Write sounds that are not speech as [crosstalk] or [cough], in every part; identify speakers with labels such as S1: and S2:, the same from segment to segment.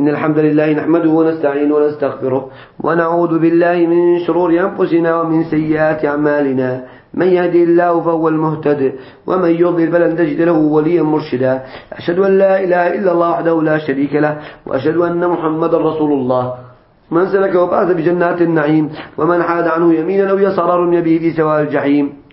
S1: إن الحمد لله نحمده ونستعينه ونستغفره ونعوذ بالله من شرور أنفسنا ومن سيئات أعمالنا. من يهدي الله فهو المهتد ومن يضلل فلن تجد له وليا مرشدا. أشهد أن لا إله إلا الله وحده لا شريك له وأشهد أن محمدا رسول الله. من سلك وبعث بجنات النعيم ومن حاد عنه يمينا أو يسارا رمي به في سواء الجحيم.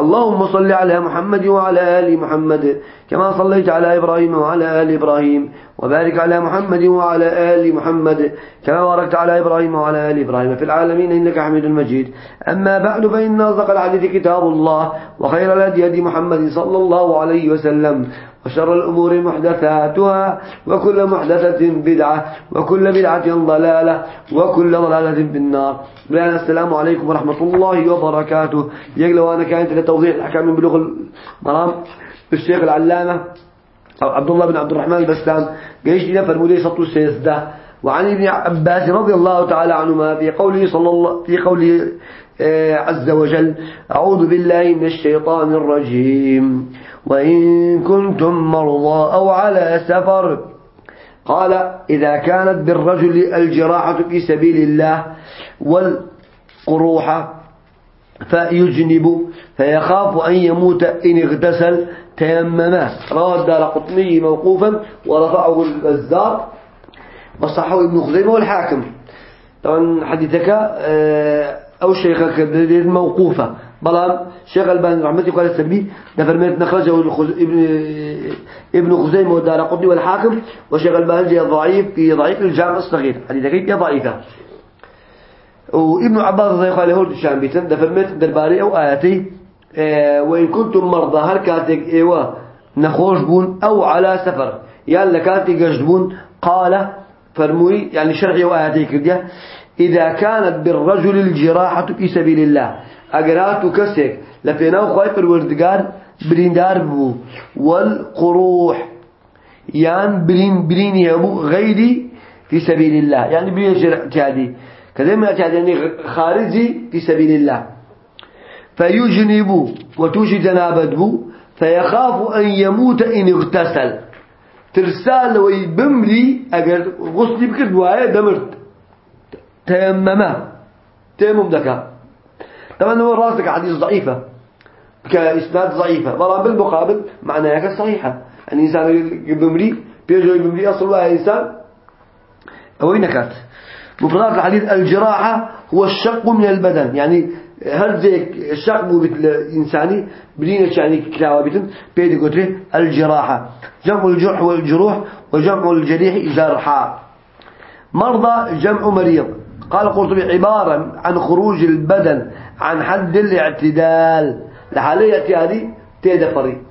S1: اللهم صل على محمد وعلى آل محمد كما صليت على إبراهيم وعلى آل إبراهيم وبارك على محمد وعلى آل محمد كما باركت على إبراهيم وعلى آل إبراهيم في العالمين إنك حميد مجيد. أما بعد فإن أصدق الحديث كتاب الله وخير الهدي هدي محمد صلى الله عليه وسلم وشر الأمور محدثاتها وكل محدثة بدعة وكل بدعة ضلالة وكل ضلالة في النار. السلام عليكم ورحمة الله وبركاته. يقلوا أنا كانت لتوضيح الأحكام من بلوغ المرام. الشيخ العلامة عبد الله بن عبد الرحمن البسام قيش لنا فرمودي سطو السيسدة وعن ابن عباس رضي الله تعالى عنهما في قوله صلى الله في قوله آه، عز وجل أعوذ بالله من الشيطان الرجيم. وإن كنتم مرضى أو على سفر. قال إذا كانت بالرجل الجراحة في سبيل الله والقروح فيجنب فيخاف أن يموت إن اغتسل. تيمما رواه الدار قطني موقوفا ورفعه البزار وصحه ابن خزيمة والحاكم. طبعا حديثك آه، أو شيخك موقوفة. بلان شيخ الباني رحمة الله قال السلبي نفرميت نخرجه ابن خزيمة والدار قطني والحاكم وشيخ الباني ضعيف في ضعيف الجامع الصغير. حديثك هي ضعيفة. وابن عباس رضي الله عنه الشام بيتن دفرميت درباري أو آياتي آه، وإن كنتم مرضى هل كاتك إيوا نخوش بون أو على سفر؟ يالا كاتك جشبون قال فرموي يعني شرعي وآياتي كرديا إذا كانت بالرجل الجراحة في سبيل الله أقرات كسك لفيناو خواهي پروردگار بريندار بو. والقروح. يعني برين برين يبو غيري في سبيل الله يعني برين اجتهادي كذا من يعني خارجي في سبيل الله فيجنب وتوشي جنابته فيخاف أن يموت إن اغتسل. ترسال ويبملي أجر غسل بكر دواية دمرت تيمما تيمم دكا طبعا هو راسك حديث ضعيفة كإسناد ضعيفة. طبعا بالمقابل معناها صحيحة الإنسان يبملي بيجو يبملي أصل الله إنسان أوين كات مفردات الحديث الجراحة هو الشق من البدن. يعني هل زي الشق مو الإنساني؟ بدينة يعني كلاوة بيتن بيد قدره الجراحة. جمع الجرح والجروح وجمع الجريح جرحا. مرضى جمع مريض. قال قرطبي عبارة عن خروج البدن عن حد الاعتدال. لحالية اعتيادي تيدفري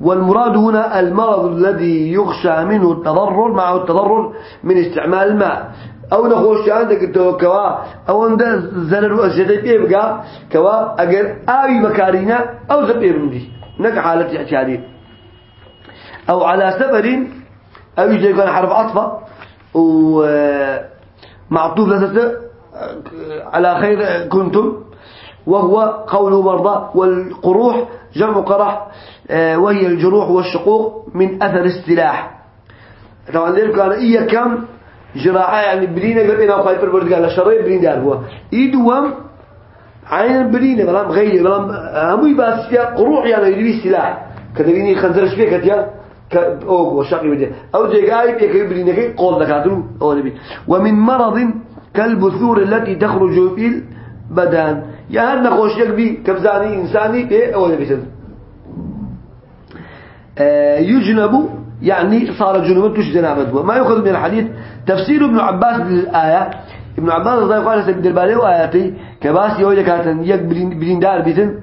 S1: والمراد هنا المرض الذي يخشى منه التضرر معه التضرر من استعمال الماء. أو نخوش عندك كوا أو عند زنر واسجد بيبقى كوا اگر آوي مكارينا أو زبيرندي نك حالة اعتيادي أو على سفر أو يجي يكون حرف عطفة ومعطوف لذته على خير كنتم. وهو قول مرضى والقروح جمع قرح وهي الجروح والشقوق من أثر السلاح. طبعا ذلك كان إيا كم؟ جراحة يعني برينة. قال إنا خايفر برد قال شرير برين دار هو. إيدوام عين برينة بلام غير بلام هموي باس فيها قروح يعني يدري سلاح كتبيني خنزرش فيها كتيا كأوغ وشاقي بدي أو جاي بيك برينة كي قول دكاترو أو نبي. ومن مرض كالبثور التي تخرج في البدن. يعني نخوش يكبي كبزاني إنساني أو نبي آه يجنب يعني صار جنوبا تش جنابته ما يؤخذ من الحديث تفسير ابن عباس للآية ابن عباس رضي الله عنه سبيل البالي وآياتي كباس يقول لك يك بلين دار بيتن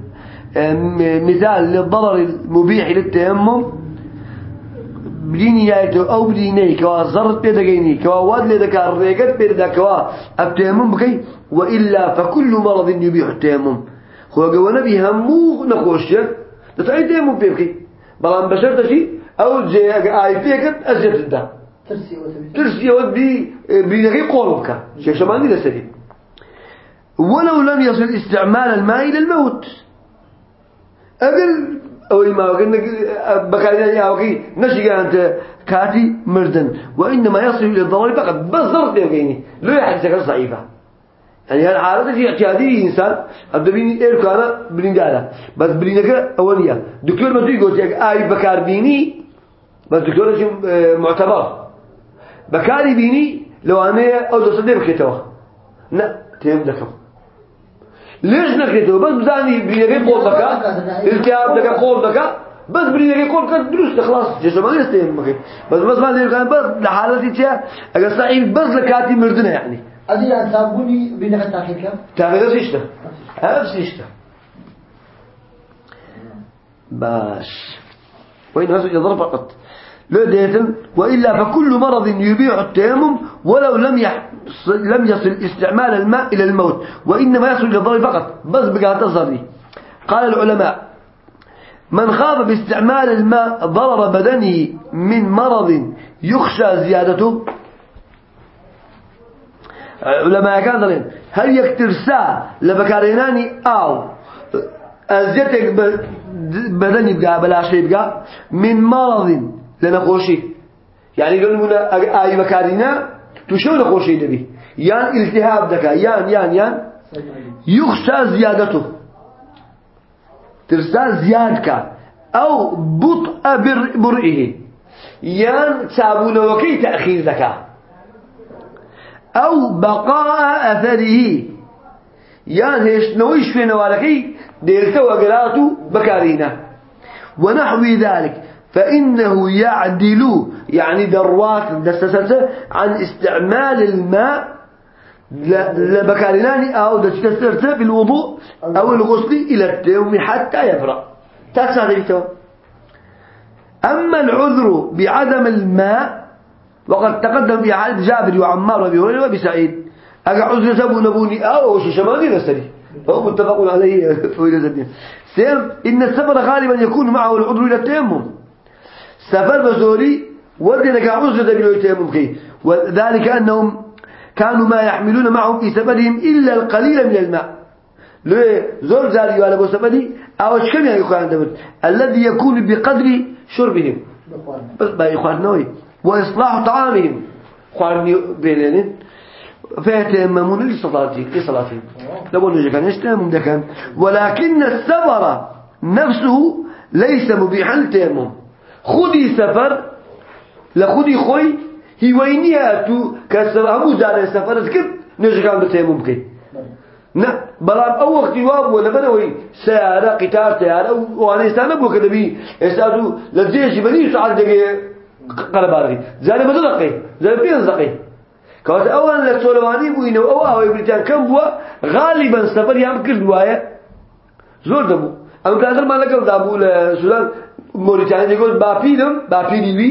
S1: مثال للضرر المبيح للتيمم يايتو أو بليني كوا زرت بيدا جيني كوا واد ليدا كار ريقت بيدا كوا التيمم بكي وإلا فكل مرض يبيح التيمم هو قوانا بيهمو نخوشيك تتعي تيمم بيبكي بلان بشرت شيء أو جي آي فيكت أزيت الدا ترسي ودي بينكي قولك شيء شمالي لسدي ولو لم يصل استعمال الماء إلى الموت. أقل أو ما وقلنا بكاري أوكي نشجع أنت. كاتي مردن وإنما يصل إلى الضرر فقط. بس ضرر يوقيني لو يحدثك ضعيفة يعني عادة في اعتيادي إنسان؟ أبدا بيني إير كان بلينجالا بس بلينك أولية. دكتور ما تقول لك أي بكار بيني. بس دكتور شو معتبر. بكاري بيني لو أنا أو تصدق بكتوه لا تهم لكم. ليش نكتوه بس بزاني بلينك قول بكا التهاب لك قول بكا بس بلينك قول بكا درست خلاص جسم ما يستهم مكين بس بس ما ليه كان بس لحالتي تيا أجا صعيب بس لكاتي مردنا يعني.
S2: عن صابوني بينك التأخير كم؟
S1: تأخير نفس إشته نفس إشته باش. وين نفس يضرب فقط. لا ديتم وإلا فكل مرض يبيع التيمم ولو لم. لم يصل استعمال الماء إلى الموت وإنما يصل إلى الضرر فقط بس بقى تصري قال العلماء من خاف باستعمال الماء ضرر بدنه من مرض يخشى زيادته علماء كان هل يكتر ساعة لبكاريناني أو أزيتك بدني بقى بلا شيء بقى من مرض لنخوشي يعني يقولون آي بكارينا تشو نخوشي دبي يان التهاب دكا يان يان يان يخشى زيادته ترسى زيادك أو بطء برئه. يان تابون وكي تأخير دكا أو بقاء أثره. يان هيش نويش في نوالكي ديرته وقلاته بكارينا ونحو ذلك فإنه يعدل يعني دروات دستسلسة عن استعمال الماء لبكاريناني أو دستسلسة في الوضوء أو الغسل إلى التوم حتى يفرغ. تسعى أما العذر بعدم الماء وقد تقدم في حال جابر وعمار وأبي هريرة وأبي سعيد. اجا عذر سبو نبوني شي شمالي نسري فهو متفق عليه. [laughs] في سيم إن السفر غالبا يكون معه العذر إلى التيمم. سفر بزوري ودنا عذر دبي التيمم كي وذلك أنهم كانوا ما يحملون معهم في سفرهم إلا القليل من الماء. ليه زور زاري ولا بو سفري أو شكل يعني الذي يكون بقدر شربهم. بس بقى اخواننا وإصلاح طعامهم. خوارني بينين فيتيممون لصلاتهم لصلاتهم لو أنه كان يستيمم ده كان ولكن السفر نفسه ليس مبيحا للتيمم خذي سفر لخذي خوي هي وينيها تو كسر أبو زار سفر ذكر نجي كان بتيمم كي نا بلام أو وقت يواب ولا بنوي سيارة قطار سيارة وأنا استانا بو كده بي استادو لجيش بني سعال دقيقة قلبارغي زاني بدو دقي زاني بين دقي كوات أولا لسولواني بوينه أو أو بريتان كم بوا غالبا سفر يام كل دواية زور دبو أما Amerikanlar malakam da bu Sudan Moritani diyor bapidim bapidi vi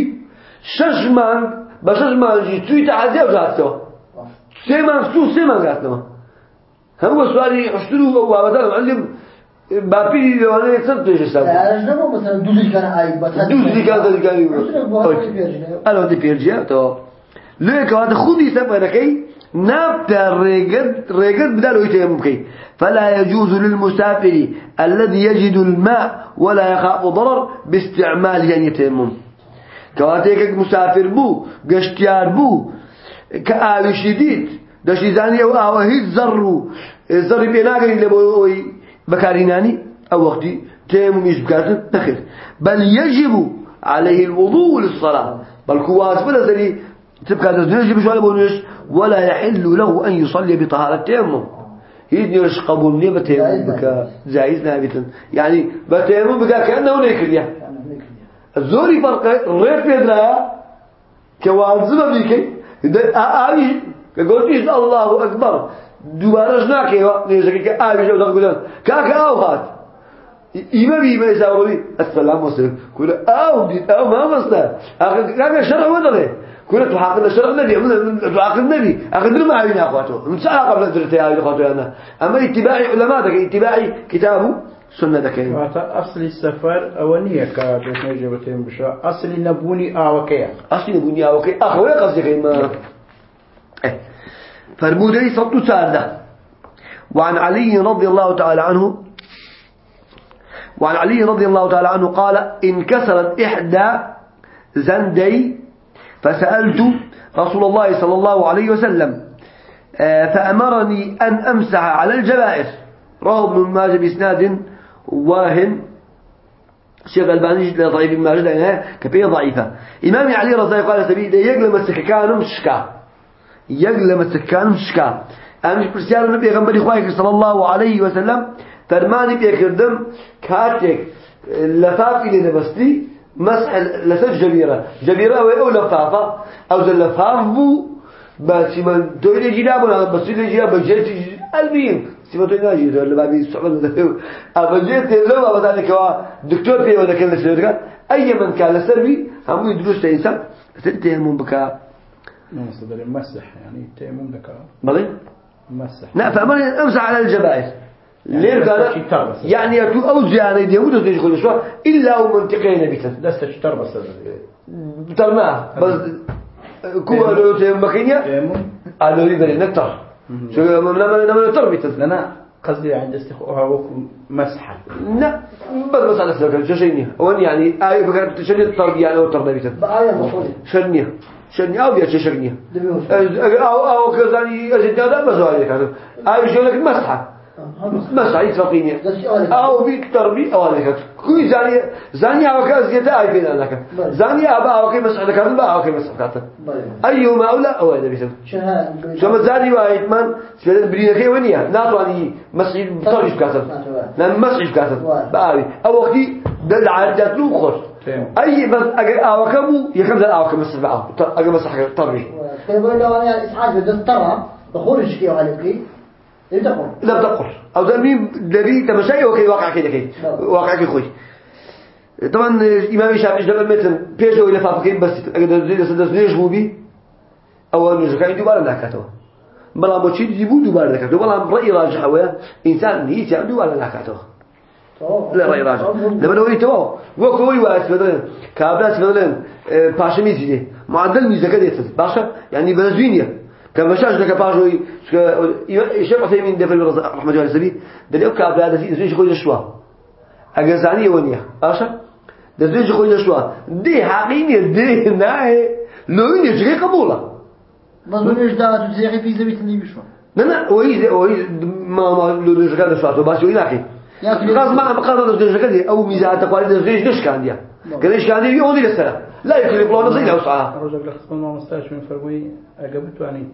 S1: şaşman başaşman jitu tazi avjato. Seman su seman gatma. Hem bu suali ushuru ve vatan alim باپی دیوانه سب توش است.
S2: ارزش ما مثلا دو دیگر عیب بسازیم.
S1: دو دیگر دو دیگر عیب. الان دی پیرجیا تو لیک وقت خودی سب برکی نبتا ريقد ريقد بدل يتيمم كي فلا يجوز للمسافر الذي يجد الماء ولا يخاف ضرر باستعمال يعني يتيمم كواتيك مسافر بو قشتيار بو كآل شديد دشي زانية وآوهيد زرو. زر بيناقري لبوي بكاريناني أو وقتي تيمم يجب نخير بل يجب عليه الوضوء للصلاة. بل كواس بلا تبقى تزنيش بشوالي بونيش ولا يحل له أن يصلي بطهارة تيمم. يدنيش قبول نية بتيمم بك زايز نابتا يعني بتيمم بك كأنه نيكريا الزوري فرق ريف يدرا. كوازم بيكي آوي كقولتيش الله أكبر. دوبارەش ناکەوە نێژەکە ئاویش ئەو گولان کاکە ئاو هات ئیمە بیمە ئێساوەڵی ئەسفەلام وەسلم کورە ئاو دیت ئەو مامەستە کاکە شەرع وە دەڵێ كنا تحقق الشرع النبي. تحقق النبي. أخذ ما عين أخواته من ساعة قبل درت يا أخواته أنا. أما اتباعي علماء ذاك اتباعي كتابه سنة ذاك
S3: أصل السفر أولية كابت نجبتين بشا. أصل نبوني آوكيا
S1: أصل نبوني آوكيا أخوي قصدك ما. فرمودي صوت سادة وعن علي رضي الله تعالى عنه وعن علي رضي الله تعالى عنه قال انكسرت إحدى زندي فسألت رسول الله صلى الله عليه وسلم آه، فأمرني أن أمسح على الجبائر. رواه ابن ماجه بإسناد واهن الشيخ الباني لا ضعيف ابن ماجه لأنها كبيرة ضعيفة. إمام علي رضي الله عنه سبيل يقلم السكان مشكا. يقلم السكان مشكا. أمش برسيار النبي غنبري خواهي صلى الله عليه وسلم فرماني بيكردم كاتك لفافي لنبستي مسح لسر جبيرة. جبيرة أو لفافة. أو لفاف بو بس من تويل جيرا بس تويل جيرا بجيت المهم سيما تويل ناجي ولا بابي الصعود أبجيت لو أبدا كوا دكتور في ولا كان. لسه أي من كان لسربي هم يدرس إنسان. ستهم بكاء
S3: من صدر المسح يعني تيمم لك
S1: بلي
S3: مسح.
S1: لا فأمر أمسح على الجبائر
S3: دستك
S1: قال؟
S3: تربس.
S1: يعني يتو أوزي على يديه ودرس يدخل شو؟ إلا ومنطقين بيتن
S3: دستك تربس
S1: ترماه بس. كوا لو تمكينيا
S3: تيمم
S1: قالوا لي بني نكتر شو لما لما نكتر بيتن
S3: لنا قصدي عند استخوها وكو مسحة.
S1: لا بس بس على سلك شو شيني وين يعني آي بقى تشني التربية أنا وترنا بيتن
S2: بآية مصولي
S1: شرنية شرنية أو بيا
S2: دبيوش
S1: أو أو كذاني أجد هذا بس عليك هذا. آي شو لك؟ مسحة. مسحة يتفقيني أو بيت تربية أو عليك كوي زاني زاني أو كذا زيادة آي بين لك. زاني أبا أو كي مسحة لك هذا أو كي مسحة كاتب أيهما أولى أو هذا
S2: شهاد
S1: شو مزاري وايد من سبيل برينا كي ونيا. ناتواني مسجد طرش كاتب لأن مسجد كاتب بقى أو وقتي دل عادات لو
S3: تيمم
S1: أي بس أجر أوكبو يكمل ذا أوكب مسح معه أجر مسح طرش
S2: فيقول لو أنا إسعاد بدأت ترى بخورج كي وعليكي إيه تقول
S1: لا تقر أو ذا دبي تمشي وكي واقع كده كي واقع كي خوي. طبعا إمام الشافعي جاب المتن بيجوا إلى فافكين بس أجر زيد سدس ليش مو بي أو أنه زكاة دوبارة لا كاتو بلا ما تشيد يبون دوبارة لا كاتو بلا رأي راجح هو إنسان هي تعمل دوبارة لا كاتو لا رأي راجح. لما نقول تو وكوي واس مثلا كابلاس مثلا باشا ميزي معدل ميزة كده باشا يعني بنزوينيا. كان مشاش لك باشوي الشيخ عثيمين دفل رحمة الله عليه دليل كابلا دزي زوج خوي شوا أجزانية ونيا باشا دزوج خوي شوا دي حقيقية دي ناي لو ينجي قبوله؟
S2: مظلوم إيش دعوة تزيغي في زبيت اللي بشوا
S1: لا لا وهي وهي ما ما لو نجي كذا شوا بس وين أخي قص ما قصد نجي كذا أو ميزة تقارير نجي نش كان ديا قال إيش كان ديا يودي للسنة لا الله نصيب له ساعة
S3: رجل لخصم ما مستاش من فرمي أجابت يعني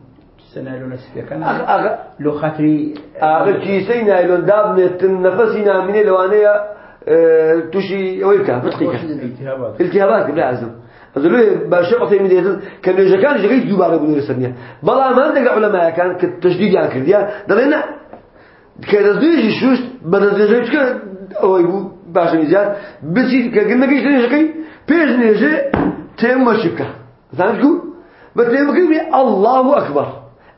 S1: کیسە نایلۆنە
S3: سپەکان لۆ
S1: خاتری ئاغر کیسەی نایلۆن دابنێتن نەفەسی نامینێ لەوانەیە تووشی ئەوەی
S3: بکە.
S1: التیابات. بلا عزم باشە قفێمی دێتن کە نوێژەکان ژەکەی دووبارە بنوورە سەرنیە بەڵام هەندێک عولەمایەکان کە تەشدیدیان کردیان دەڵێن نە کە دەستێژی شوشت بە دەستێژەی بچکە ئەوەی بوو باشە زیاد. بچیت کە گندەکەی نوێژەکەی پێش نوێژێ تێم مەشی بکە. زانکو بە تێمەکەی الله أكبر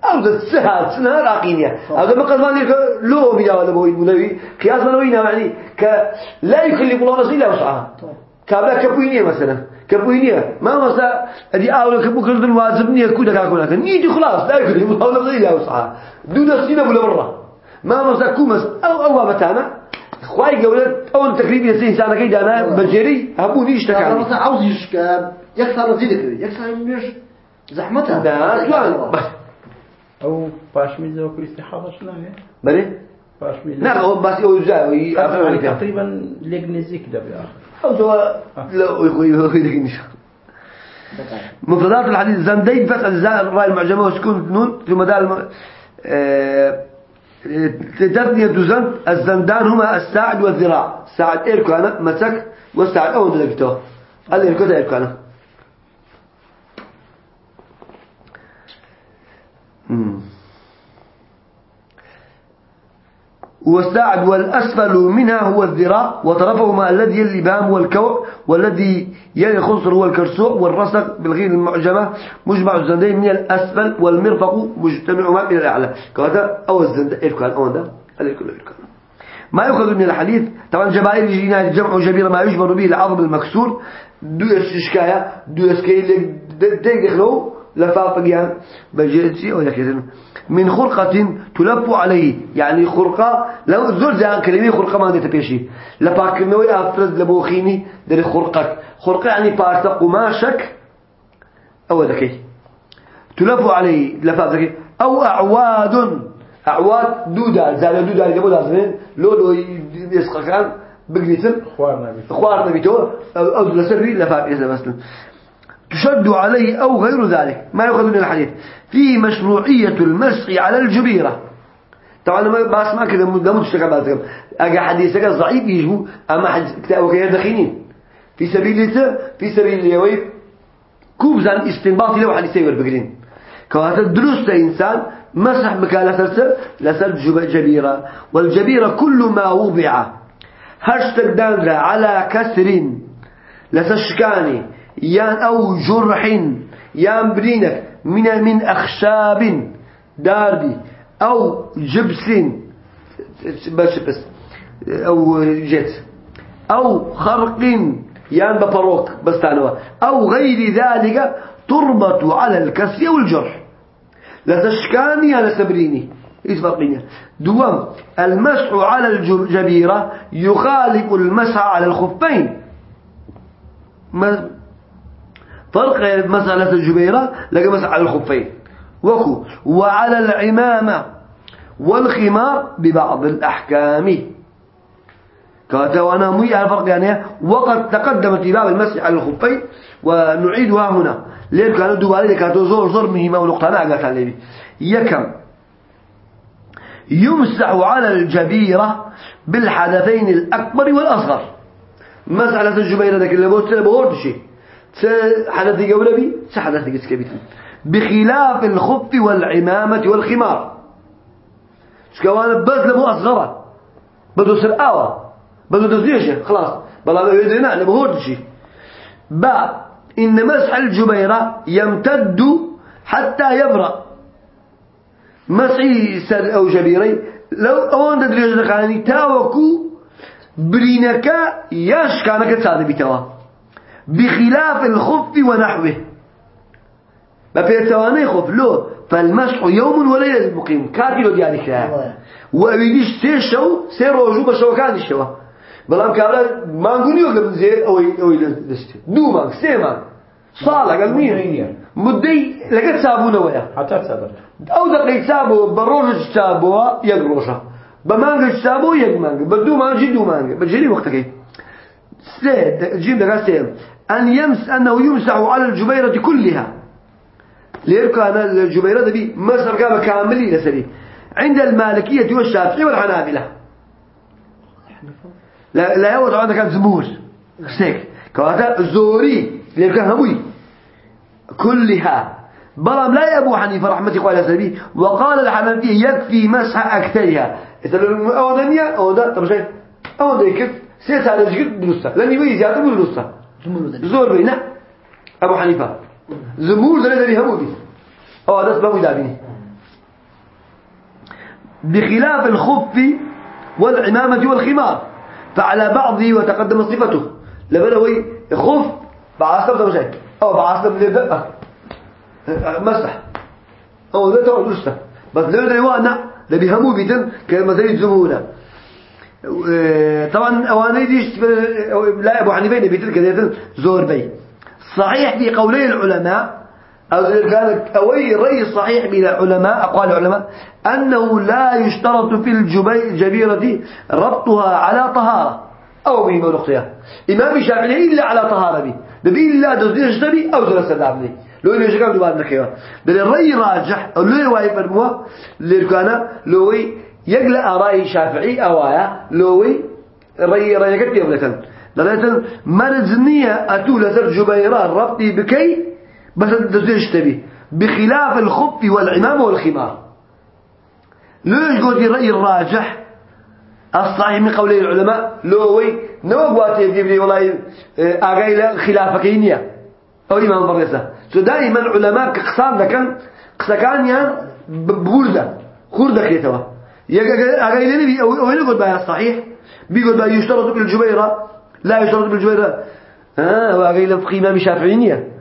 S1: أو ذا سهل سنة راقينية أو ذا مقصد مالك لو بيا ولا بوي منوي قياس منوي يعني ك لا يكلف الله نفسا إلا وسعها. كابلا كبوينية مثلا. كبوينية ما مثلا أدي أول كبو كل واجب نية كودا كاكونا. كان نيجي خلاص لا يكلف الله نفسا إلا وسعها. دون سنة ولا برا. ما مثلا كومس. أو أو متانا خواي قولت أول تقريبا يصير إنسان كيدا أنا بجري هبوني اشتكى
S2: مثلا عاوز يشكى. يكسر زيدك يكسر مش زحمتها.
S1: لا بس
S3: أو باش ميزة وكل استحاضة شنو
S1: بلي
S3: باش ميزة
S1: نعم هو بس
S3: يعني تقريبا لجنزيك ده بيا
S1: أو سواء لا يخوي يخوي إن شاء مفردات الحديث زندين فتح الزاء الراء المعجمة وسكون نون ثم دال. آه... تثنية زند الزندان هما الساعد والذراع. ساعد إيركو أنا مسك والساعد أول دلقته الإيركو ده إيركو أنا والساعد والأسفل منها هو الذراع وطرفهما الذي يلي بام هو الكوع والذي يلي الخنصر هو الكرسوع والرسق بالغير المعجمة مجمع الزندين من الأسفل والمرفق مجتمعهما من الأعلى كهذا أو الزند إركان أو ده ما يؤخذ من الحديث طبعا جبائر الجنان جمع جبير ما يجبر به العظم المكسور دو إشكاية دو إشكاية ديك دخلو لفافقيان بجيتي ولا كذا. من خرقة تلف عليه. يعني خرقة لو زول زي كلمة خرقة ما ديت بيشي لباك نوي أفرز لبوخيني در خرقة خرقة يعني بارتا قماشك أو ذكي تلف عليه. لفاف ذكي أو أعواد. أعواد دودا. زال دودا اللي قبل هذين لو لو يسقى كان. بقريتن
S3: خوارنا بي
S1: خوارنا بيتو. أو لسري. لفاف إذا مثلا. تشد عليه أو غير ذلك. ما يؤخذ من الحديث. فيه مشروعية المسح على الجبيرة. طبعا ما بس ما كذا مدة متشتكى بعد أجا حديثك ضعيف يجبو أما حديث كتاب دخينين. في سبيل في سبيل اليوي كوبزان استنباطي لو حديثي بقرين. كواتا دروس إنسان مسح مكان لسل جب- جبيرة. والجبيرة كل ما وضع. هشتك داندرا على كسر لسشكاني يان أو جرح يان برينك من من أخشاب داربي أو جبس بس بس أو جت أو خرق يان ببروك بس تانوا أو غير ذلك تربط على الكسر والجرح لتشكاني على سبريني إيش فرقيني؟ دوام المسح على الجبيرة يخالف المسح على الخفين. فرق مسألة الجبيرة لقى مسح على الخفين. وكو وعلى العمامة والخمار ببعض الأحكام. كاتوانا مي على الفرق يعني وقد تقدمت باب المسح على الخفين ونعيدها هنا. ليه كانوا دوالي كانوا زور زور مهمة ونقطة أنا قالت عليه يكم. يمسح على الجبيرة بالحدثين الأكبر والأصغر. مسألة الجبيرة اللي بوت بوت شيء. حدث قولبي سحدث كسكبيت بخلاف الخف والعمامة والخمار. شكوانا بس لبو أصغر بدو سرقاوة بدو دزيشة خلاص. بلا ما يدينا لبو شيء با إن مسح الجبيرة يمتد حتى يبرأ. مسحي سر أو جبيري لو أوان تدريج دقاني تاوكو برينكا ياش كانك تساعد بتوا بخلاف الخف ونحوه. ما في ثواني خف لو فالمسح يوم وليلة مقيم. كاتي لو ديالي كلا وأبيديش سيشو سيروجو بشو كان الشوا بلام كابلا ما نقولي وقبل زي أوي أوي لست دو مانك سي مانك صالة قال مين مدي لقيت سابونا ويا
S3: حتى تصبر
S1: أو دقيق سابو بروج سابوها يقروشا بمانج سابو يقمانج بدو مانج دو مانج بجري وقتك سي جيم دقا سي أن يمس أنه يمسح على الجبيرة كلها. ليركا أنا الجبيرة دي مسر كامل كامل لسري عند المالكية والشافعي والحنابلة. لا لا طبعا كان زبور. سيك كواتا زوري. ليركا هموي كلها. بلام لا أبو حنيفة رحمة الله عليه وقال الحنفية يكفي مسح أكثرها إذا أو دنيا أو ده طب شيء. أو ده يكف سيس على الجد بنصها لأن يبي زيادة بنصها زور بينا؟ أبو حنيفة. زمور ده الذي همو بي أو هذا سبب دابيني بخلاف الخف والعمامة والخمار فعلى بعضه وتقدم صفته. لبلوي خف بعصب ده شيء أو بعصب لدقة مسح. أو تعود نسته بس لو ده يوانا ده بيهمو بيتن كما زي الزمونة طبعا أواني ديش لا أبو حنيفة بيتن كذا زور بي. صحيح في قولي العلماء أو قال أوي رأي صحيح بين العلماء أقوال العلماء أنه لا يشترط في الجبيرة ربطها على طهارة أو مهمة نقطة إمام الشافعي إلا على طهارة بي. دبي إلا دزديش تبي أو درس دابني لو اللي شكل دوبار نكيا بل الرأي راجح أو لو واي فرموا اللي كان لوي يقلع رأي شافعي أوايا لوي الرأي رأي كتير يبلتن دلتن مرزنية أتولى سر جبيران ربطي بكي بس دزديش تبي. بخلاف الخف والعمامة والخمار. ليش قلت الرأي الراجح؟ الصحيح من قولي العلماء لوي نوبوات يجيب لي والله أغايل خلافك إنيا أو إمام سو دائما علماء كقسام ذكن قسكان يان بوردة. خوردة كيتوا. أغايل نبي أو يقول بها؟ الصحيح بيقول يشترط بالجبيرة لا يشترط بالجبيرة ها وأغايل في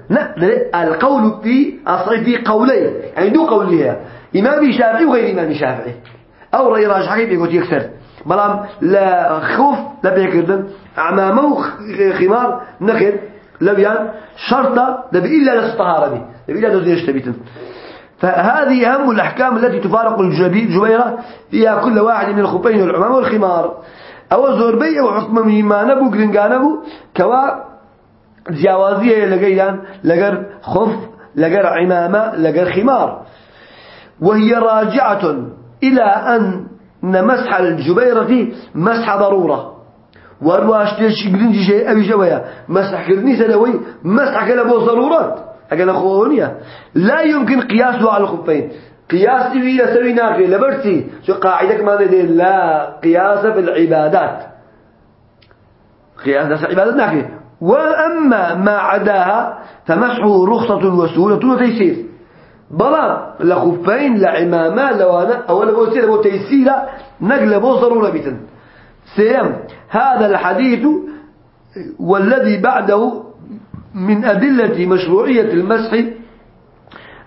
S1: لا القول في أصل في قولين. يعني قولها إمام شافعي وغير إمام شافعي. أو رأي راجح كيف يقول يكسر. بلام لا خوف لا بيكردن أعمامه خمار نخر لبيان شرطة لبي إلا للطهارة دي لبي إلا لزيش تبيتن. فهذه أهم الأحكام التي تفارق الجبيرة فيها كل واحد من الخفين والعمام والخمار. أو زوربي أو حكم مما نبو قرنقا نبو كوا جوازية لقيان لقر خف لقر عمامة لقر خمار. وهي راجعة إلى أن مسح الجبيرة مسح ضرورة. وارواش تيش قرنجي شيء أبي شوية مسح كرني سنوي مسح كلا بو ضرورات أقل أخوانيا لا يمكن قياسه على الخفين قياس في يسوي ناقي لبرتي شو قاعدة ما ندي لا قياس في العبادات. قياس في العبادات ناقي وأما ما عداها فمسحه رخصة وسهولة وتيسير بلا لخفين لعمامة لوانا أولا بوسيلة بو تيسير نقل بو ضرورة بيتن. سيم هذا الحديث والذي بعده من أدلة مشروعية المسح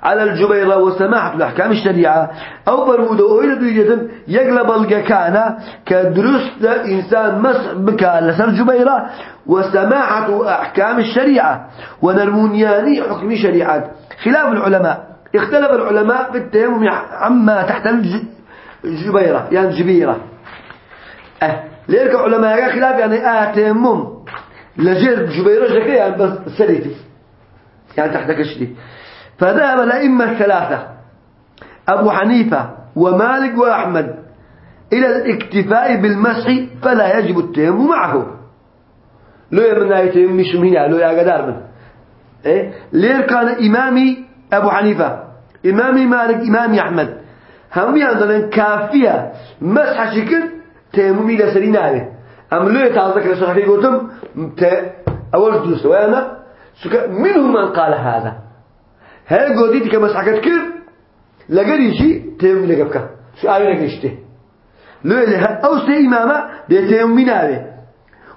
S1: على الجبيرة وسماحة الأحكام الشريعة. أو برمود أويل دويجة يقلب الجكانة كدرست إنسان مسح بك لسر الجبيرة وسماحة أحكام الشريعة. ونرمونياني حكم شريعة. خلاف العلماء. اختلف العلماء بالتيمم عما تحت الجبيرة يعني جبيرة. أه ليرك علماء خلاف يعني آه تيمم. لجير جبيرة شكل يعني بس سريتي يعني تحت كشتي فذهب الأئمة الثلاثة أبو حنيفة ومالك وأحمد إلى الاكتفاء بالمسح فلا يجب التيمم معه. لو يمنع يتيمم مش مهنا لو يا قدار من. إيه؟ لير كان إمامي أبو حنيفة إمامي مالك إمامي أحمد. هم يعندنا كافية مسح شكل تيممي لسري ناوي أم لو يتعذك لسرحكي قلتم؟ أول دروس وأنا منهم من قال هذا. هل قديت كمسحكت كر لقري شيء تيممي لقبك شو آيونك نشته لو أو سي إمامة بيتيممي ناوي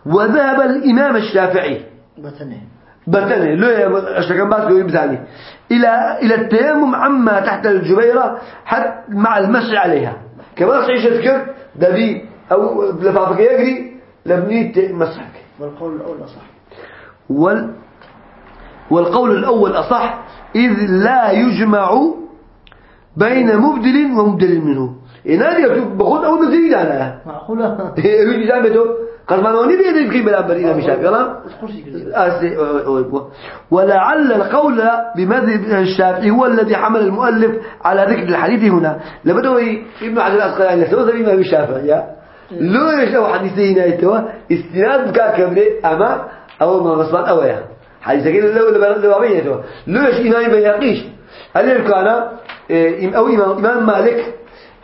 S1: وذهب الإمام الشافعي.
S2: بطنه.
S1: بتنه لو اشتكن بس قوي بثاني. إلى إلى التيمم عما تحت الجبيرة حتى مع المسح عليها. كما صحيح تذكر دبي أو لفافك يجري لبني مسحك.
S2: والقول الأول أصح.
S1: وال والقول الأول أصح إذ لا يجمع بين مبدل ومبدل منه. إن هذا يكتب بخود أو مزيد أنا
S2: معقولة؟ [laughs]
S1: يجي جامده قد ما نوني بيد يمكن بلا برينا مش يلا. ولعل القول بمذهب الشافعي هو الذي حمل المؤلف على ذكر الحديث هنا. لبدو ابن عبد الأسقلاني سوى ذا الإمام الشافعي لو يشاو حديثين أيتوا استناد بكا كبري أما أو ما غصبان أويا. حديث كده لو لو بينتوا لو يش إمام بيقيش هل كان أو إمام مالك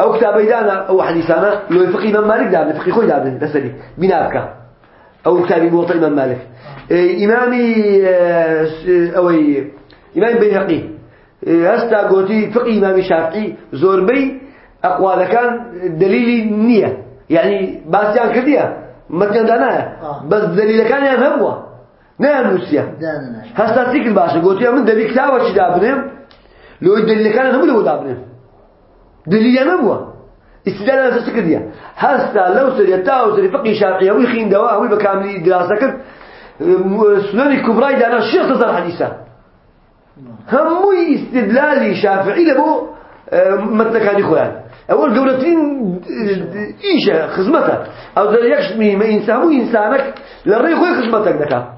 S1: أو كتابي دانا أو حديثانا لو يفقي إمام مالك دابن فقي خوي دابن لسدي بنابك أو كتابي موطئ إمام مالك. إمامي أو إمام بيهقي. هستا قوتي فقي إمام شافعي زوربي أقوال كان دليل النية يعني باسيان كردية متن دانا بس دليل كان يذهبوا نعم نسيا
S2: دانا
S1: هستا سيكل باشا. قوتي من دليل كتابة شي دابنهم لو الدليل كان هم اللي دابنهم دليل نبوة استدلال على سكردية هستا لو سري تاو سري فقه شافعي. أو يخين دواء أو بكامل دراسة كر سنن الكبرى دانا الشيخ تصل حديثا هم استدلال شافعي لبو متن كان يخوان أول قولتين إيشة خزمتها أو ذا يكشف ما إنسان مو إنسانك للري خوي خزمتك دكا.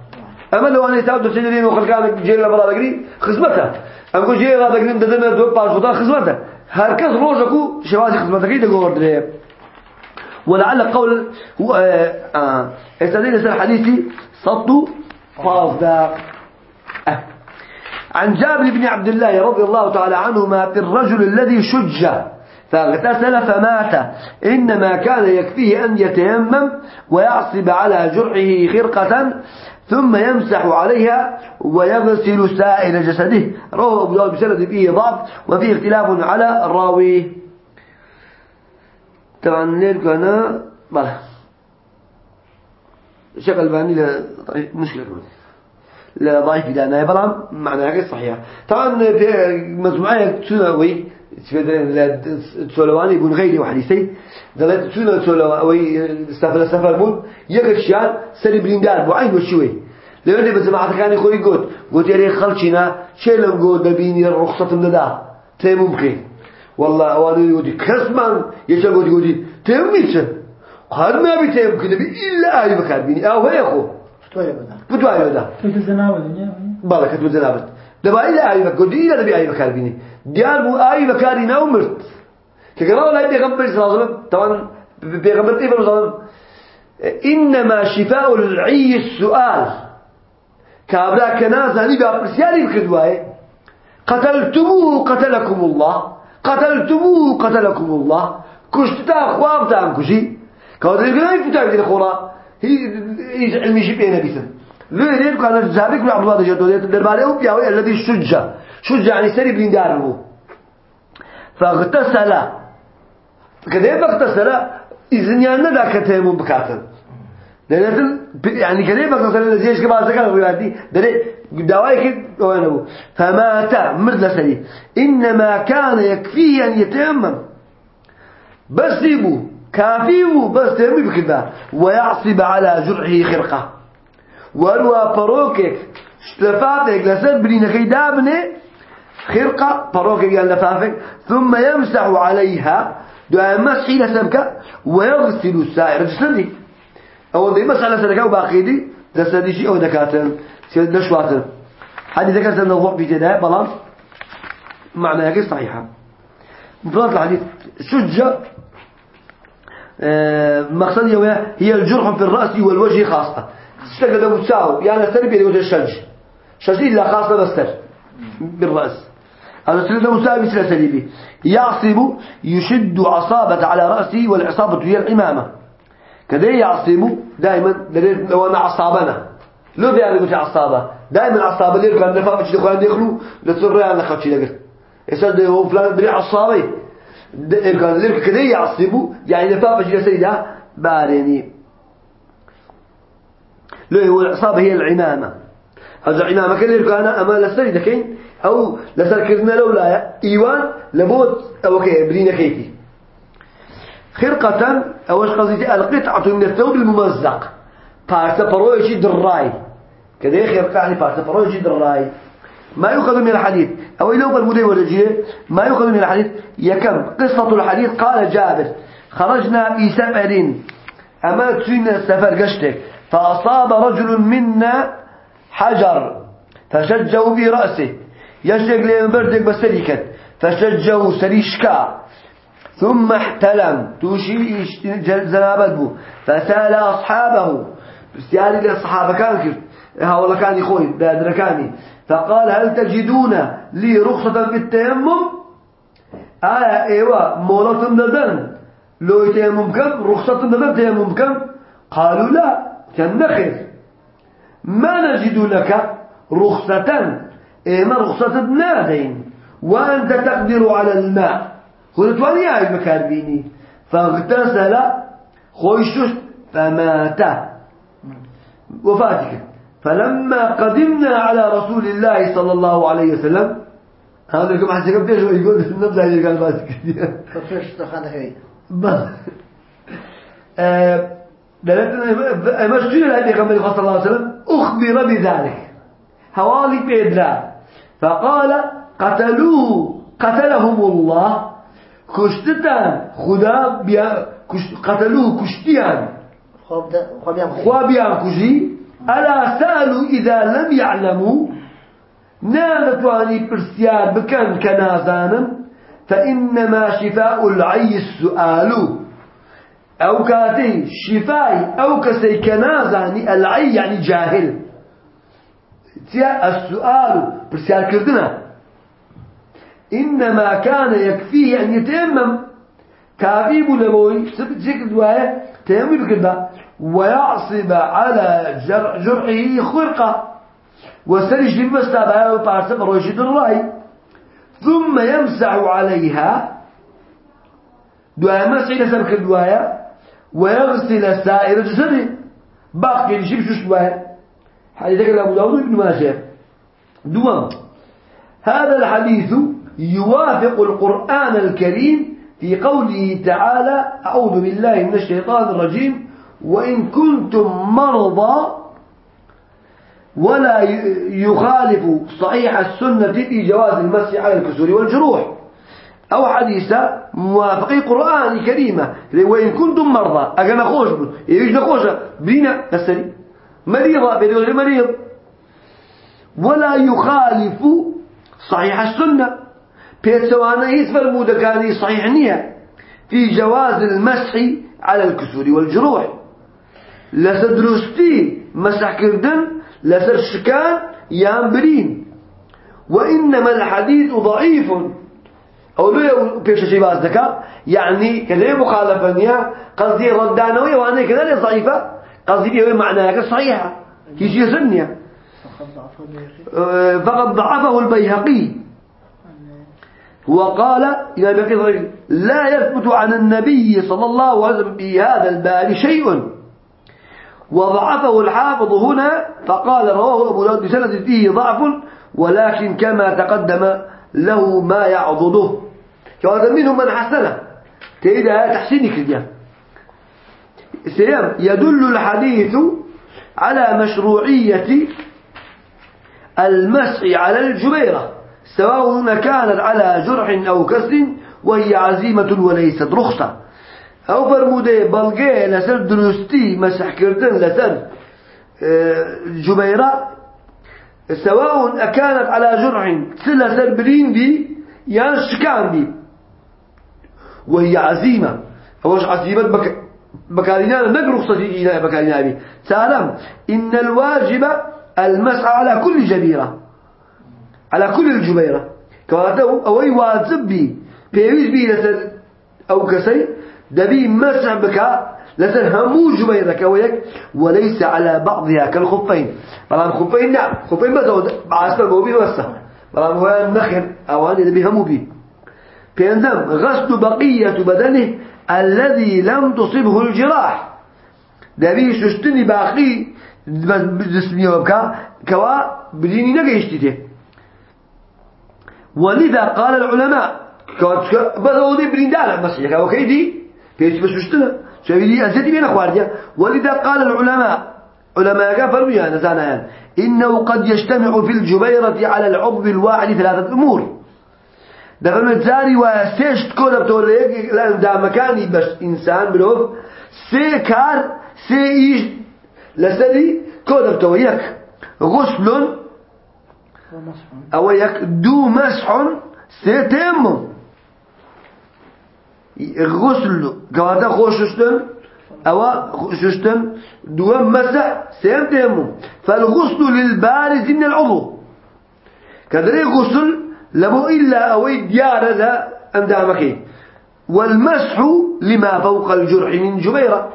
S1: أما لو أنا تعود سجلين وخلقانك جيل لبرا بقري خزمتها أما كل جيل بقري ددنا دو باش خدا خزمتها هركز روجكو شوازي خزمتك يدا قول ولعل قول هو آه استدل سر حديثي صدوا فاضا آه. عن جابر بن عبد الله رضي الله تعالى عنهما في الرجل الذي شج. فاغتسل فمات إنما كان يكفيه أن يتيمم ويعصب على جرحه خرقة ثم يمسح عليها ويغسل سائر جسده. رواه أبو داود بسند فيه ضعف وفيه اختلاف على الراوي. طبعا ليلك أنا بلا شغل باني لا مشكلة لا ضعيف دانا بلام معناها غير صحيح. طبعا في مجموعة تسوي تسولواني يقول غيري وحديثي دلت تسونا تسولواني سفر سفر بون يكشيان سري بلندار بعين وشوي لو انت بجماعة كان يخوي قلت قلت يا ريت خلشنا شيء لم قلت ببيني الرخصة من ده تيمم ممكن والله وأنا يودي كسمان يشغل يودي تيمم ميتش قال ما بيتيمم كده إلا أي مكان بيني أو هي أخو
S2: فتوى بدا
S1: فتوى بدا
S4: كنت زناوة
S1: بله كتب زنابت عليه وسلم طبعا بيغمبر إيه صلى الله عليه وسلم إنما شفاء العي السؤال كابلا كنازاني بأبرسيالي بكدواي قتلتموه قتلكم الله قتلتموه قتلكم الله كشتا خوابتان كشي كودري بلاي دي الخورا هي علمي شبه نبيثن لو يريد كان الزابك عبد الله جدوديت درباره وبياوي الذي شج شج يعني سري بلنداره فاغتسل كذا فاغتسل إذن يعني ذاك تيمم بكاتن لأن يعني كذا فاغتسل زيش كبار ذكر الرواياتي دري دوايك وينه فمات مرد لسري إنما كان يكفيه أن يتيمم. بس يبو كافيه بس تيمم بكذا ويعصب على جرعه خرقه. وروا بروكك لفافك لسد برينكي دابنه خرقة بروكك قال لفافك ثم يمسح عليها دعاء مسحي لسبك ويغسل السائر. جسدي أول دي مسح لسبك وباقي دي جسدي شيء أو دكاتن سيد نشواتن هذه ذكرت أن الضوء في جداء بلان معنى هيك صحيحة مفرط الحديث شجة آه، مقصد هي الجرح في الرأس والوجه خاصة. اشتغل له تساو يعني سر بيده الشج شج إلا خاصة بستر بالرأس. هذا سر له مساو مثل سليبي يعصب يشد عصابة على رأسه والعصابة هي الإمامة كذا يعصب دائما لو أنا عصابنا. لو بيعني قلت عصابة دائما عصابة. ليه كان نفهم مش دخلوا يدخلوا لتصر يعني خدش لقر يسد هو فلان بري عصابي. كان ليه كذا يعصبوا يعني نفهم مش سيدا باريني. له العصابة هي العمامة. هذا العمامة كان أنا أما لسري دكين أو لسر كذنا لولا إيوان لبوت أو كي برينا كيتي خرقة أو إيش قصدي القطعة من الثوب الممزق. بارسة برويشي دراي كده خرقة يعني بارسة برويشي دراي ما يؤخذ من الحديث. أو لو بالمدي ورجية ما يؤخذ من الحديث. يكم قصة الحديث قال جابر خرجنا في سفر أما تسوين السفر قشتك. فأصاب رجل منا حجر فشجه برأسه يشجع لي بردك بسريكت فشجه سريشكا. ثم احتلم. توشي زنابت بو. فسأل أصحابه. استياري للصحابة كان كيف هؤلاء كان يخوي بادركاني فقال هل تجدون لي رخصة في التيمم؟ آية إيوه مولتم ددن لو يتيمم كم؟ رخصة ددن تيمم كم؟ قالوا لا. كالنخل ما نجد لك رخصة إما رخصة نادين وأنت تقدر على الماء. واني هاي مكان بيني فاغتسل خويشوش فمات. وفاتك. فلما قدمنا على رسول الله صلى الله عليه وسلم هذا لكم حسيكم بيش يقول النبذة اللي قال فاتك
S2: ففرش تخانة هاي
S1: مسجون النبي صلى الله عليه وسلم؟ أخبر بذلك. حوالي بيدرا فقال قتلوه. قتلهم الله. كشتتان. خدا قتلوه كشتيان. خوابيان كشي. ألا سألوا إذا لم يعلموا؟ نادتواني برسيان بكن كنازانا فإنما شفاء العي السؤال. أو كاتي شفاي أو كسي كنازاني العي يعني جاهل. السؤال برسيال كردنا. إنما كان يكفيه أن يتيمم. كافيب لبوي. سبت دواية. تيمم بكرده ويعصب على جرحه خرقة. وسرج للمستابع وبارسب روشد الرأي ثم يمسح عليها. دواية مسح لسبك الدواية ويغسل سائر جسده باقي شو شوية حديثك أبو داود وابن ماجه. دوام. هذا الحديث يوافق القرآن الكريم في قوله تعالى أعوذ بالله من الشيطان الرجيم وإن كنتم مرضى ولا يخالف صحيح السنة في جواز المسح على الكسور والجروح. أو حديث موافقي قرآن كريمة. وإن كنتم مرضى أجا نخوش يجي نخوش بينا السري مريضة بيدوز مريض. ولا يخالف صحيح السنة. بيتسوانا يسفر مودكاني صحيح نية. في جواز المسح على الكسور والجروح. لسدرستي مسح كردن لسر شكان يامبرين. وإنما الحديث ضعيف. أو لو بيش شيء باز دكا يعني كذا مخالفة نيا قصدي ردانوية وأنا كذا ضعيفة قصدي بيه معناها صحيحة. هي سنية فقد ضعفه البيهقي. وقال إلى بقي لا يثبت عن النبي صلى الله عليه وسلم في هذا الباب شيء. وضعفه الحافظ هنا فقال رواه أبو داود بسند فيه ضعف ولكن كما تقدم له ما يعضده. كهذا منهم من حسنه. تيدا تحسيني كذا سلام يدل الحديث على مشروعية المسح على الجبيرة سواء كانت على جرح أو كسر وهي عزيمة وليست رخصة. أو فرموده بلغي لسر دروستي مسح كردن لسر آه، جبيرة سواء كانت على جرح سلسر برين بي يعني شكان بي وهي عزيمة. أوش عزيمة بك بكارينا نقر رخصتي بكارينا بي. تعلم إن الواجب المسح على كل جبيرة. على كل الجبيرة. كواته أوي واجب بي. بيويز بي لسر أو كسي دبي مسح بك لسر همو جبيرة كويك وليس على بعضها كالخفين. بلان خفين نعم خفين ما زود بعسكر بوبي وسه. بلان هو النخر أواني دبي همو بي. بينزم غسل بقية بدنه الذي لم تصبه الجراح. دبي ششتني باقي جسمي وبكا كوا بديني نقيشتته ولذا قال العلماء بدأوا دي برين دالا مسيح كوا كيدي بيش بششتنا شويدي أزيدي بين أخوارجا ولذا قال العلماء علماء قفلوا يا نزانا إنه قد يجتمع في الجبيرة على العضو الواحد ثلاثة أمور. دەڵێت جاری وایە سێشت کۆ دەبتەوە لە مەکانی بەش ئینسان مرۆڤ سێ کار سێ ئیش لەسەری دەبتەوە یەک غسلون ئەوە یەک دوو مەسحون سێ تێمم غسل کەواتە خۆششتن ئەوە ششتن دووەم مەسح سێم تێمم فالغسل للبارز من العضو كدري غسل لبو إلا أوي ديارة لا أندامك. والمسح لما فوق الجرح من جبيرة.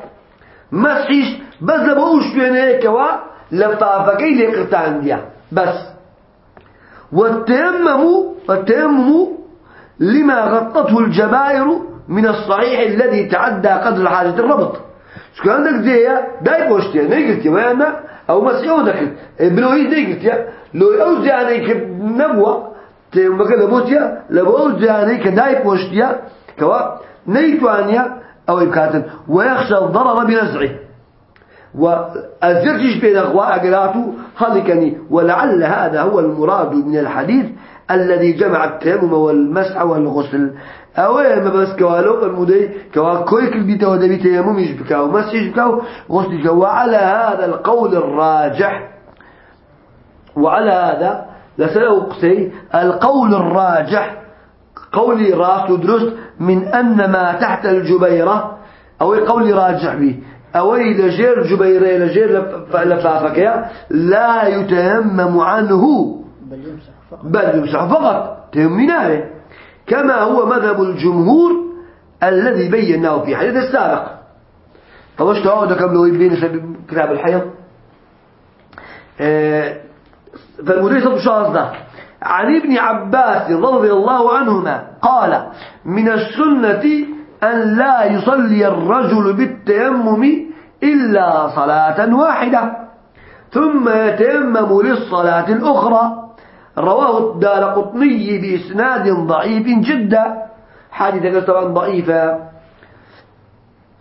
S1: مسحش بس هيك وا لفافكي لقرتان ديا. بس. والتيمم والتيمم لما غطته الجبائر من الصحيح الذي تعدى قدر حاجة الربط. شو عندك زي داي بوشتيا نيجتي ويانا؟ أو مسيو دخل بلوهيز نيجتيا لو أوزي عليك نبوة تيمك لبوتيا لبو زاني كداي بوشتيا كوا نيتوانيا أو يبكاتن ويخشى الضرر بنزعه وأزرتش بين أخواء أقلاته هذكني ولعل هذا هو المراد من الحديث الذي جمع التيمم والمسح والغسل. أو ما بس كوالو المدي كوا كويك البيت ودبي تيمم يشبكاو مسح يشبكاو غسل وعلى هذا القول الراجح. وعلى هذا لسأله قسي القول الراجح قولي راس درست من أن ما تحت الجبيرة أو قولي راجح به أو لجير جبيرة لجير لفافك لا يتيمم عنه. بل يمسح فقط. تيمنا كما هو مذهب الجمهور الذي بيناه في حديث السابق. طبعا تعود كم لو يبين كتاب الحيض؟ آه، فالمدرس شازدة عن ابن عباس رضي الله عنهما قال من السنة أن لا يصلي الرجل بالتيمم إلا صلاة واحدة ثم يتيمم للصلاة الأخرى. رواه الدار قطني بإسناد ضعيف جدا. حادثة طبعا ضعيفة.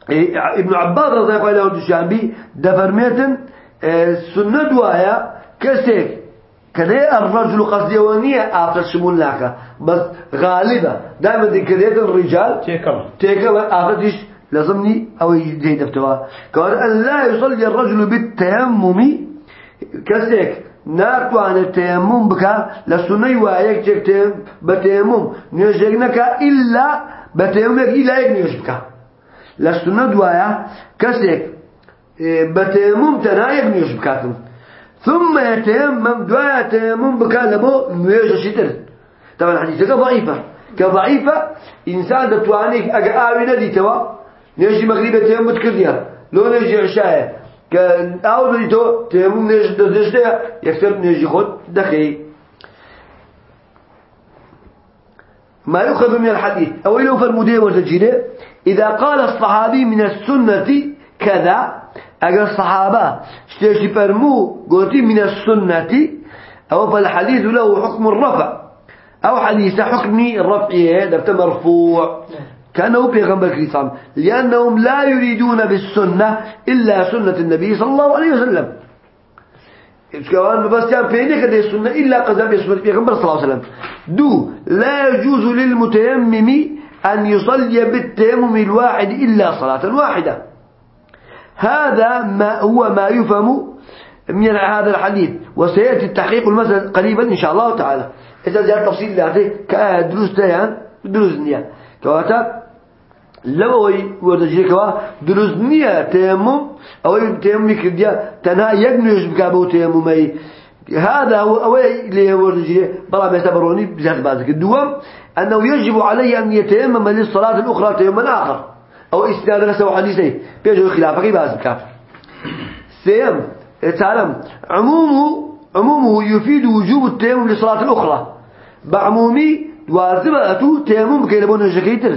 S1: إيه، ابن عباس رضي الله عنه الشامبي دفرميتن السنة آه، دوايا كسيك كده الرجل قصديونية آفر شمول لك. بس غالبا. دائما ذكرية الرجال.
S3: تيكم.
S1: تيكم. آفتش لازمني أو يجي دفتوا قال أن لا يصلي الرجل بالتيمم. كسيك. نارتو عن التيمم بك. لسني وايك جك تيم بتيمم. نيجينك إلا بتيمم إلا يك نيجبك لسنة دوايا. كسيك. إيه، بتيمم تنايك نيجبك ثم يتيمم دوايا تيمم بك لبو نيجي شتر. طبعا حديثك ضعيفة كضعيفة إنسان دتوانيك أقاوي ندي توا نيجي مغربة تيمم تكرديا لو نيجي عشاء. كأو ديتو تيمم نيجي دزشتا يكتب نيجي خد دخي. ما يؤخذ من الحديث. أو إلو فرمودية وتجينه إذا قال الصحابي من السنة كذا. أجل الصحابة اشتيش فرمو قلتي من السنة. أو فالحديث له حكم الرفع. أو حديث حكم الرفع هذا مرفوع. كانوا بيغمبر كريسان لأنهم لا يريدون بالسنة إلا سنة النبي صلى الله عليه وسلم. كمان بس كان فيني كده السنة إلا قذب بسنة بيغمبر صلى الله عليه وسلم. دو لا يجوز للمتيمم أن يصلي بالتيمم الواحد إلا صلاة واحدة. هذا ما هو ما يفهم من هذا الحديث. وسيأتي التحقيق المسألة قريبا إن شاء الله تعالى. إذا جاء تفصيل ذاته كدروس تيان دروس نيا كواتا لو ورد كوا دروس نيا تيمم أو تيمم كديا تنا يجنيش بكابو تيممي هذا هو أو اللي ورد جيه بلا ما يعتبروني بزاف بازك الدوام أنه يجب عليه أن يتيمم للصلاة الأخرى تيمما آخر أو إسناد نفسه حديثي بيجو خلافك بازك سيم تعلم عمومه عمومه يفيد وجوب التيمم للصلاة الأخرى. بعمومي واجبة أتو تيمم كي لبون جكيتر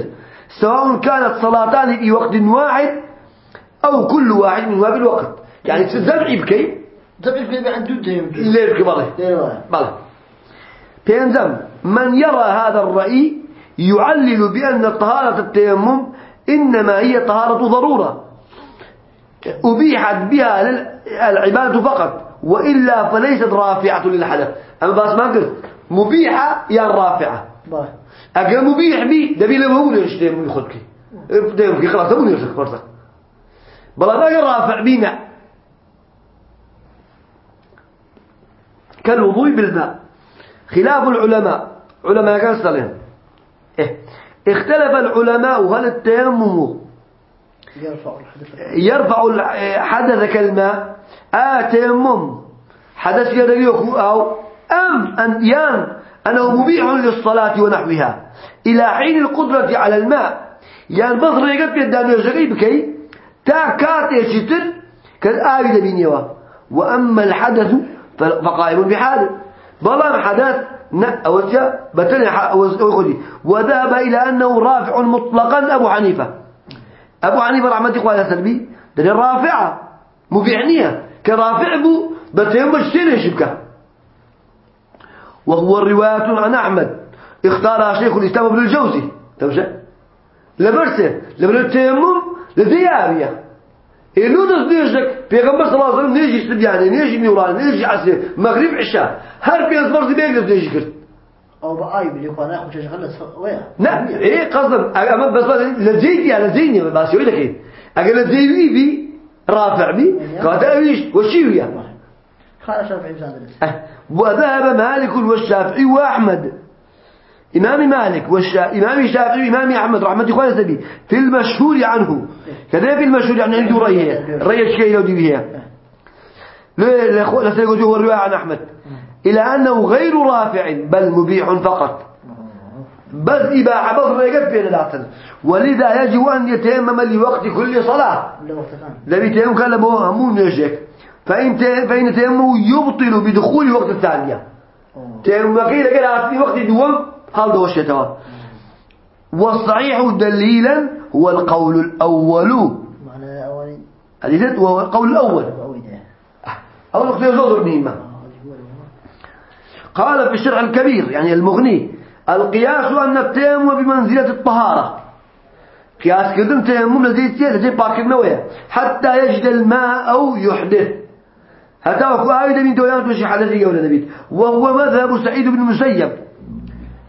S1: سواء كانت صلاتان في وقت واحد أو كل واحد منها بالوقت يعني تزرعي بكي
S2: زبعي بكي عنده تيمم
S1: ليه بكي بالله بينزم من يرى هذا الرأي يعلل بأن طهارة التيمم إنما هي طهارة ضرورة. أبيحت بها العبادة فقط وإلا فليست رافعة للحدث. أما بس ما قلت مبيحة يا رافعة. أقل مبيح بي دبي لما ليش تيم يخدك تيم خلاص تبون يرسك فرصة. بلا ما رافع بينا. كالوضوء بالماء. خلاف العلماء. علماء كان سلين إيه. اختلف العلماء هل التيمم يرفع الحدث. كالماء آه تيمم. حدث يدريك أو أم أن يان أنه مبيح للصلاة ونحوها. إلى حين القدرة على الماء. يان بصر يقف يدام يجري بكي؟ تا كات يشتر كالآية بينيوا وأما الحدث فقائم بحاله بلان حدث أوجه بتني أخذي وذهب إلى أنه رافع مطلقا أبو حنيفة. أبو حنيفة رحمة عليه سلبي ده رافعة مبيعنية. كرافع بو بتيم بجتين يشبكه. وهو الرواية عن أحمد. اختارها شيخ الإسلام ابن الجوزي. تمشى لبرسه. لبر التيمم إنه نيجك الله عليه وسلم نيجي استبياني نيجي نوران نيجي عسير مغرب عشاء هر بيز برز بيقلب نيجي كرت
S2: أو بقاي بلي قانا أخو شيء خلص ويا
S1: نعم إيه قصدا أما بس لزيدي على زيني بس يقول لك إيه أقول لزيدي بي رافع بي قاعد أيش وشيويا
S2: خالد شافعي بزاد
S1: وذهب مالك والشافعي وأحمد إمام مالك والشا... إمام الشافعي وإمام أحمد رحمة الله عليه في المشهور عنه. كذا في المشهور عنه عنده رأيه رأيه شيء لو دي بيها لا سيقول هو الرواية عن أحمد. إلى أنه غير رافع بل مبيح فقط. بس إباحة بس رأيك بين العسل ولذا يجب أن يتيمم لوقت كل صلاة. لبي تيمم كان لبوه همون يجيك فإن فإن تيمم يبطل بدخول وقت الثانية. تيمم قيل قال في وقت دوم. هل دوشتوا والصحيح دليلا هو القول الأول.
S2: معنى أولي
S1: هذه هو القول الأول. أو نقطة زوجر مهمة قال في الشرع الكبير يعني المغني القياس أن التيمم بمنزلة الطهارة. قياس كردن تيمم لزي تيه لزي باكر نوية. حتى يجد الماء أو يحدث. هذا هو آية من دويان توشي حدثي ولا نبيت وهو مذهب سعيد بن المسيب.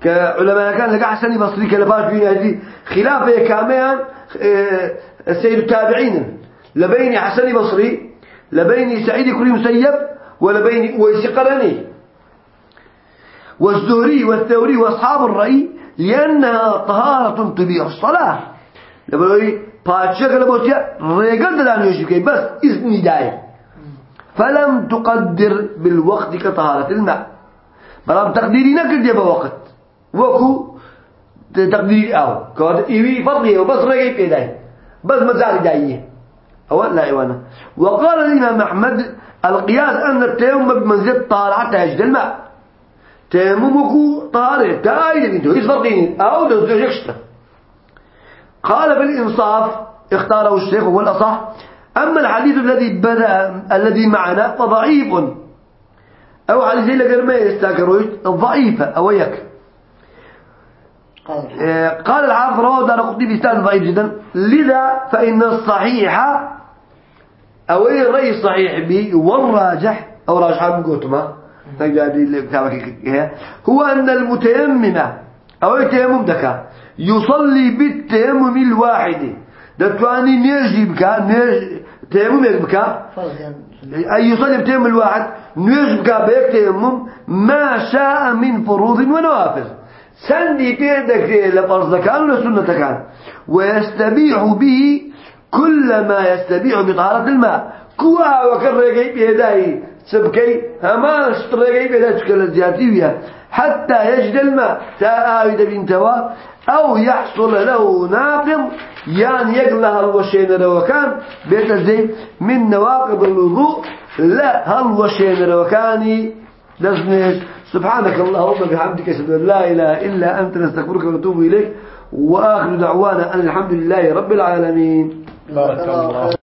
S1: كعلماء كان لقى حسني بصري كلفاش بين هذه. خلافة كاميان سيد التابعين. لبين حسني بصري لبين سعيد كل مسيب ولبين ويس قرني والزهري والثوري وأصحاب الرأي لأنها طهارة تبيح الصلاة لبلوي باتشك لبوتيا ريقل دلان يوشي بس إذن داي فلم تقدر بالوقت كطهارة الماء. بلام تقديري نكر دي بوقت. وكو تقديري أو. كوات إيوي فرقية وبس رقي بيداي بس مزاري داية أو لا إيوانا وقال الإمام أحمد القياس أن التيمم بمنزل حتى يجد الماء. تيممك طهارة تايد انتو إيش فرقين أو دوزوجكشتا قال بالإنصاف اختاره الشيخ وهو الأصح أما الحديث الذي بدأ الذي معنا فضعيف. أو حديث قال ما يستاكروش ضعيفة أو يك قال الحافظ رواه دار قطني بإسناد ضعيف جدا. لذا فإن الصحيح أو أي الرأي الصحيح به والراجح أو راجح من قوتما هو أن المتيمم أو التيمم دكا يصلي بالتيمم الواحد. دتواني نيجي بكا نيج تيمم بكا. أي يصلي بالتيمم الواحد نيجي بكا بيك تيمم ما شاء من فروض ونوافل. سندي بيدك لفرض كان ولا كان ويستبيح به كل ما يستبيح بطهارة الماء. كوا وكرجي بيداي سبكي هما اشترجي بيداي تكل زيادية حتى يجد الماء. تآيد بنتوا أو يحصل له ناقض يعني يقلها الوشين روكان بيت زي من نواقض الوضوء. لا هل وشين روكاني لازم سبحانك اللهم بحمدك أشهد أن لا إله إلا أنت نستغفرك ونتوب إليك وآخر دعوانا أن الحمد لله رب العالمين.